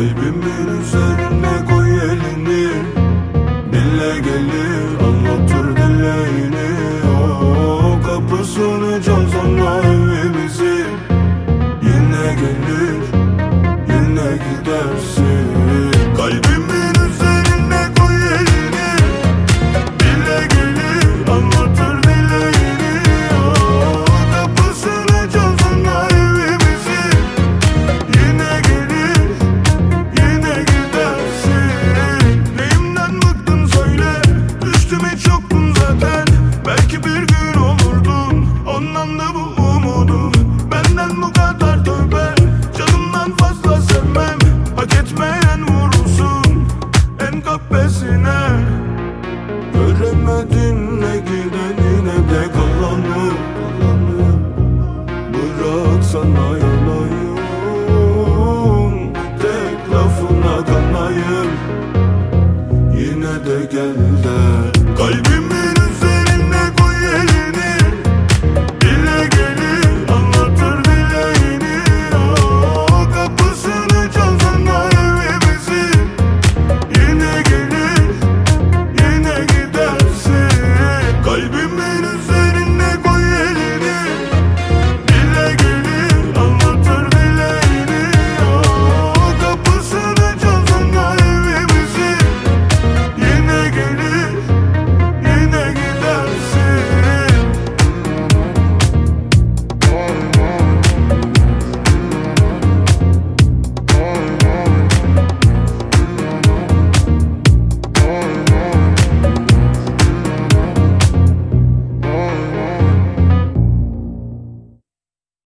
Kalbimin üzerine koy elini. Dille gelir anlatır dileğini. O kapısını çalsana evimizi Belki bir gün olurdun. Ondan da bu umudum. Benden bu kadar tövbe. Canımdan fazla sevmem. Hak etmeyen vurulsun En kapesine Göremedin ne gideni ne de kalanı Bıraksan ayanayım Tek lafına kanayım. Yine de gel de. Kalbimin